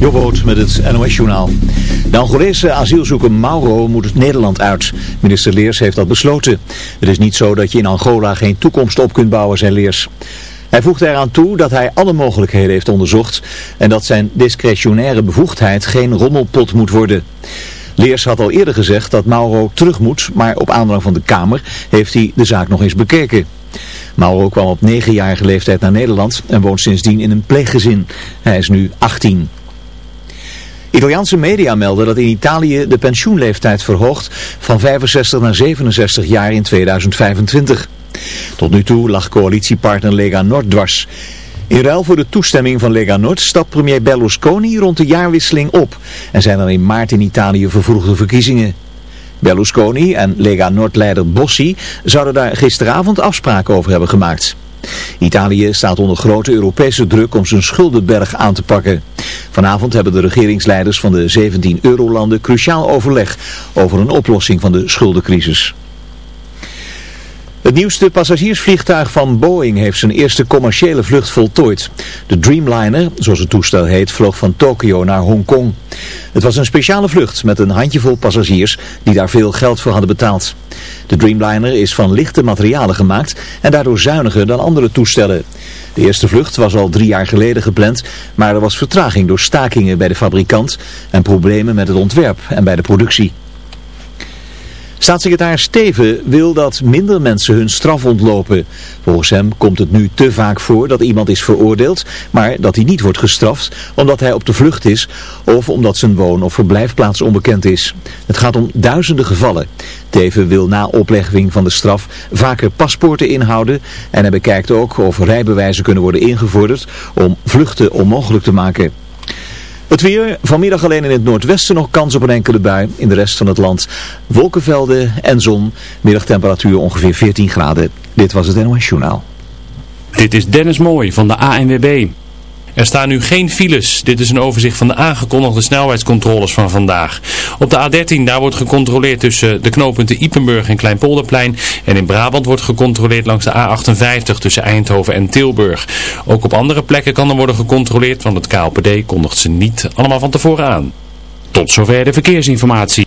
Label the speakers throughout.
Speaker 1: Jobboot met het NOS-journaal. De Angolese asielzoeker Mauro moet het Nederland uit. Minister Leers heeft dat besloten. Het is niet zo dat je in Angola geen toekomst op kunt bouwen, zei Leers. Hij voegde eraan toe dat hij alle mogelijkheden heeft onderzocht en dat zijn discretionaire bevoegdheid geen rommelpot moet worden. Leers had al eerder gezegd dat Mauro terug moet, maar op aandrang van de Kamer heeft hij de zaak nog eens bekeken. Mauro kwam op negenjarige leeftijd naar Nederland en woont sindsdien in een pleeggezin. Hij is nu 18. Italiaanse media melden dat in Italië de pensioenleeftijd verhoogt van 65 naar 67 jaar in 2025. Tot nu toe lag coalitiepartner Lega Nord dwars. In ruil voor de toestemming van Lega Nord stapt premier Berlusconi rond de jaarwisseling op en zijn er in maart in Italië vervroegde verkiezingen. Berlusconi en Lega Nord-leider Bossi zouden daar gisteravond afspraken over hebben gemaakt. Italië staat onder grote Europese druk om zijn schuldenberg aan te pakken. Vanavond hebben de regeringsleiders van de 17 eurolanden cruciaal overleg over een oplossing van de schuldencrisis. Het nieuwste passagiersvliegtuig van Boeing heeft zijn eerste commerciële vlucht voltooid. De Dreamliner, zoals het toestel heet, vloog van Tokio naar Hongkong. Het was een speciale vlucht met een handjevol passagiers die daar veel geld voor hadden betaald. De Dreamliner is van lichte materialen gemaakt en daardoor zuiniger dan andere toestellen. De eerste vlucht was al drie jaar geleden gepland, maar er was vertraging door stakingen bij de fabrikant en problemen met het ontwerp en bij de productie. Staatssecretaris Steven wil dat minder mensen hun straf ontlopen. Volgens hem komt het nu te vaak voor dat iemand is veroordeeld, maar dat hij niet wordt gestraft omdat hij op de vlucht is of omdat zijn woon- of verblijfplaats onbekend is. Het gaat om duizenden gevallen. Teven wil na oplegging van de straf vaker paspoorten inhouden en hij bekijkt ook of rijbewijzen kunnen worden ingevorderd om vluchten onmogelijk te maken. Het weer, vanmiddag alleen in het noordwesten nog kans op een enkele bui. In de rest van het land wolkenvelden en zon. Middagtemperatuur ongeveer 14 graden. Dit was het NOS Journaal.
Speaker 2: Dit is Dennis Mooij van de ANWB. Er staan nu geen files. Dit is een overzicht van de aangekondigde snelheidscontroles van vandaag. Op de A13 daar wordt gecontroleerd tussen de knooppunten Ipenburg en Kleinpolderplein. En in Brabant wordt gecontroleerd langs de A58 tussen Eindhoven en Tilburg. Ook op andere plekken kan er worden gecontroleerd, want het KLPD kondigt ze niet allemaal van tevoren aan. Tot zover de verkeersinformatie.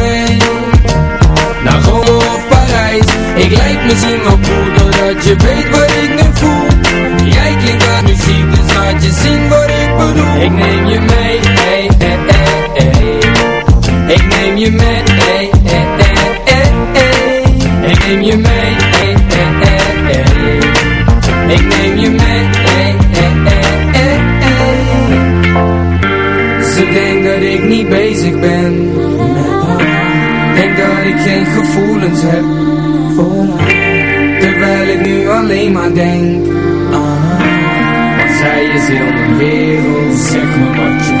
Speaker 3: Ik lijk me
Speaker 4: misschien wel goed doordat je weet wat ik nu voel Jij klinkt als muziek, dus laat je zien wat ik bedoel Ik neem je mee, hey, hey, hey. Ik neem je mee, hey, hey, hey. Ik neem je mee, hey, hey. Ik neem je mee, hey, hey, hey. Ze denkt dat ik niet bezig ben ik geen gevoelens heb Terwijl ik nu alleen maar denk ah, Want zij is heel mijn wereld. Zeg me wat je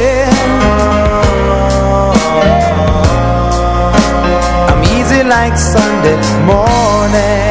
Speaker 5: me.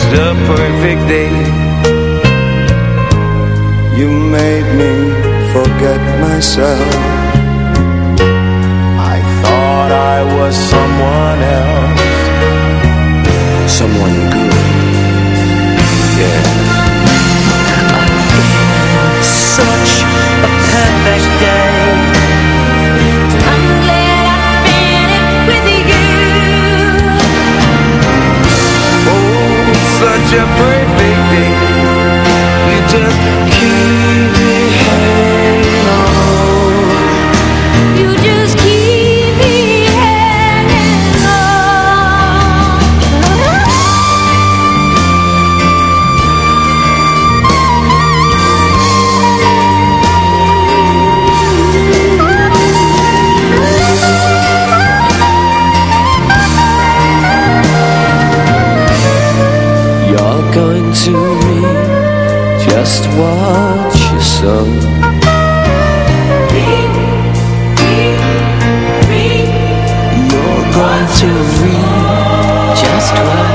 Speaker 6: It's the perfect day.
Speaker 7: You
Speaker 8: made me forget myself.
Speaker 6: I thought I was someone else. such a perfect
Speaker 8: You just just watch you so ring, ring,
Speaker 7: You're going to read just what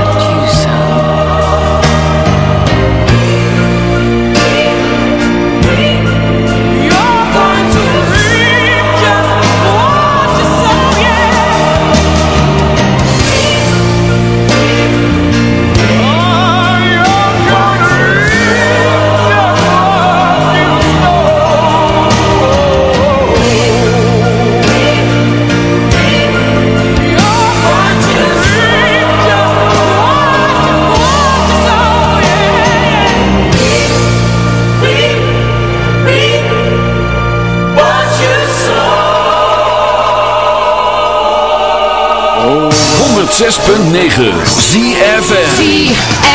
Speaker 9: 106.9 ZFN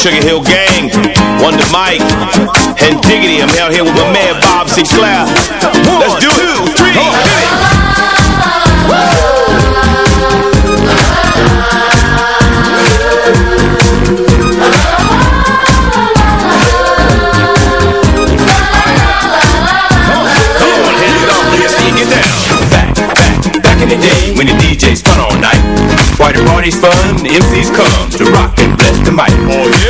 Speaker 9: Sugar Hill Gang, Wonder Mike, and Diggity. I'm out here with my man Bob Sinclair. Let's do it. Two, three, hit
Speaker 10: Back back. Back in the day when the DJs spun all night. Why the party's fun, the MCs come to rock and bless the mic. Oh, yeah.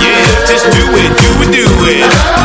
Speaker 9: Yeah, just do it, do it, do it.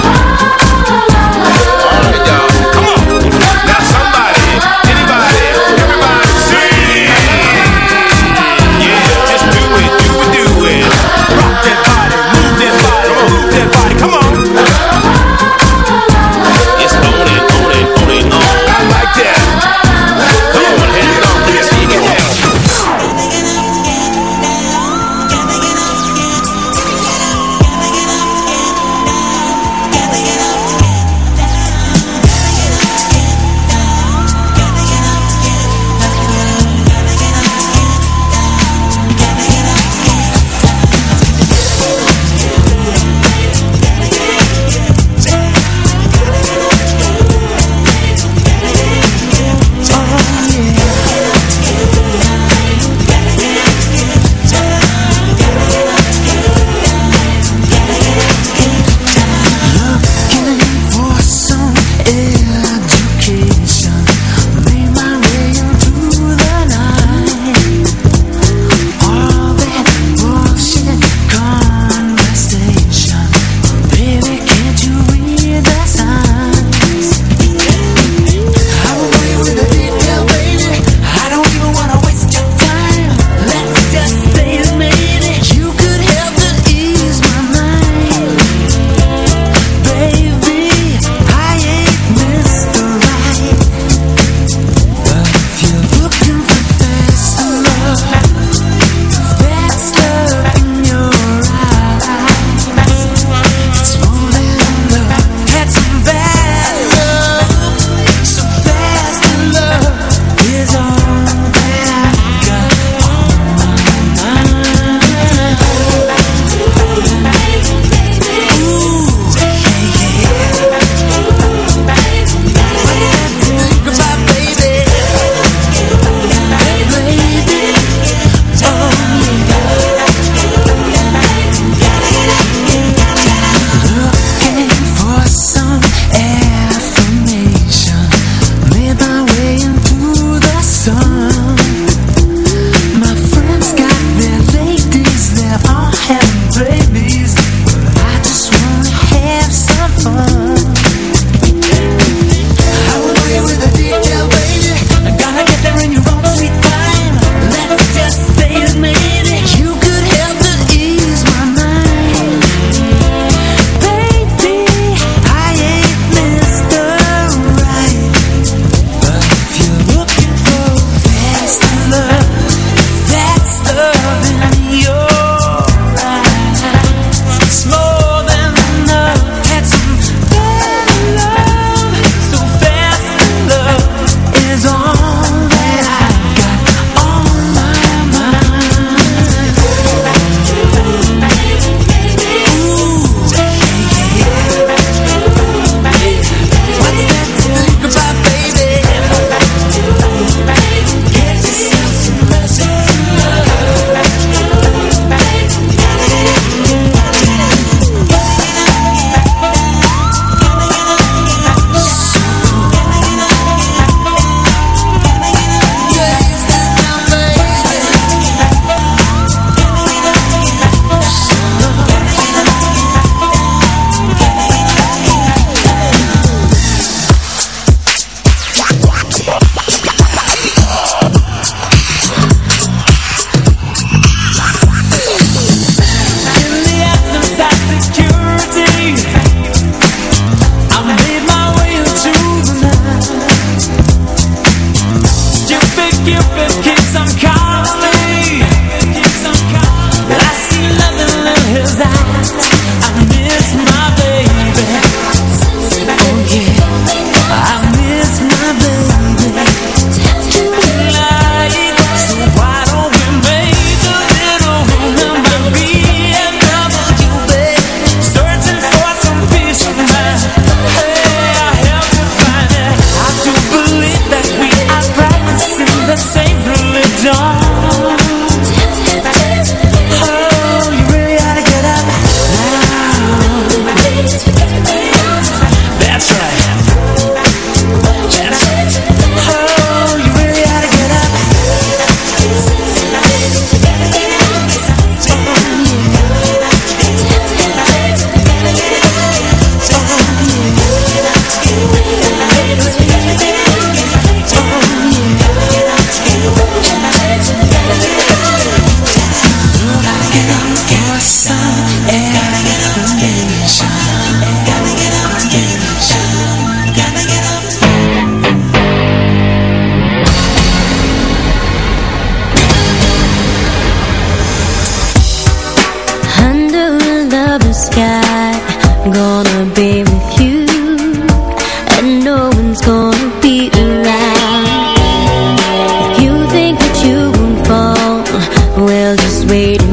Speaker 4: waiting.